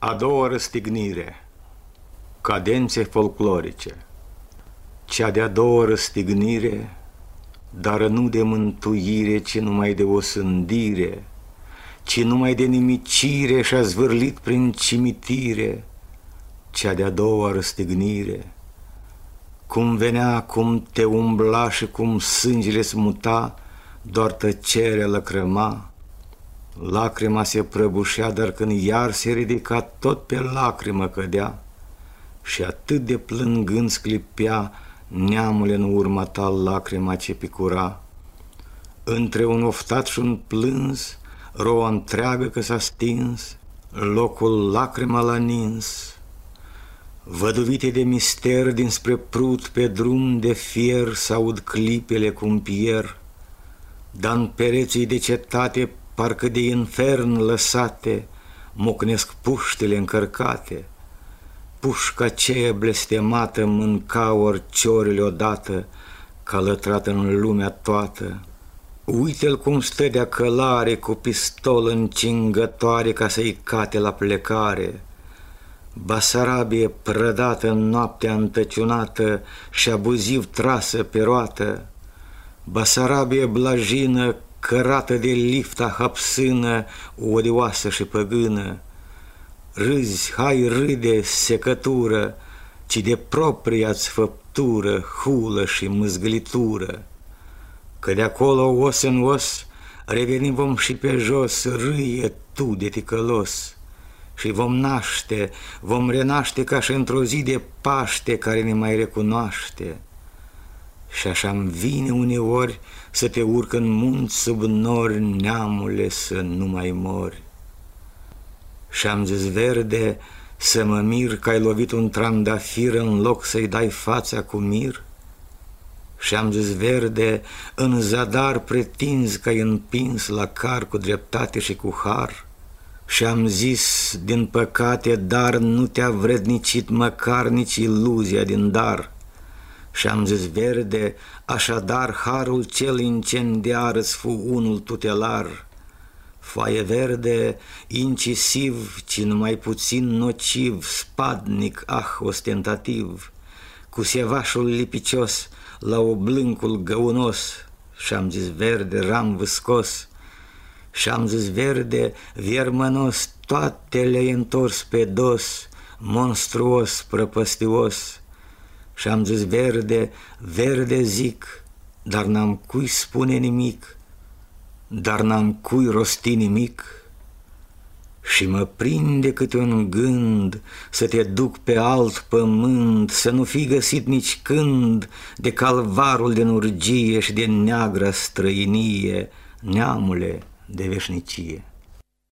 A doua răstignire. Cadențe folclorice. Cea de-a doua răstignire Dar nu de mântuire, ci numai de osândire Ci numai de nimicire și-a zvârlit prin cimitire. Cea de-a doua răstignire. Cum venea, cum te umbla și cum sângele smuta Doar tăcerea lăcrăma Lacrima se prăbușea, dar când iar se ridica, tot pe lacrimă cădea. Și atât de plângând sclipea, neamul în urma ta lacrima ce picura. Între un oftat și un plâns, roa întreagă că s-a stins, locul lacrima l-a nins. Văduvite de mister dinspre prut pe drum de fier s-aud clipele cum pier, dar în pereții de cetate parcă de infern lăsate, mocnesc puștele încărcate. Pușca aceea blestemată mânca oriciorile odată, lătrată în lumea toată. Uite-l cum stă de călare cu pistol încingătoare ca să-i cate la plecare. Basarabie prădată în noaptea întăciunată și abuziv trasă pe roată. Basarabie blajină cărată de lifta hapsână, odioasă și păgână. Râzi, hai râde, secătură, ci de propria-ți făptură, hulă și mâzgălitură. Că de acolo os în os, revenim vom și pe jos, râie tu de ticălos. Și vom naște, vom renaște ca și într-o zi de Paște care ne mai recunoaște. Și așa-mi vine uneori să te urc în munți sub nori, neamule, să nu mai mori. Și-am zis verde să mă mir că ai lovit un trandafir în loc să-i dai fața cu mir? Și-am zis verde, în zadar pretinzi că ai împins la car cu dreptate și cu har? Și am zis, din păcate, dar nu te-a vrednicit măcar nici iluzia din dar – și am zis verde, așadar harul cel incendiar îți fu unul tutelar. Foaie verde, incisiv, ci numai puțin nociv, spadnic, ah, ostentativ, cu sevașul lipicios, la oblâncul găunos, și-am zis verde, ram vâscos, și-am zis verde, viermănos, toate le-ai întors pe dos, monstruos, prăpăstios, și am zis verde, verde zic, dar n-am cui spune nimic, dar n-am cui rosti nimic. Și mă prinde câte un gând să te duc pe alt pământ, să nu fi găsit nici când de calvarul de urgie și de neagră străinie, neamule de veșnicie.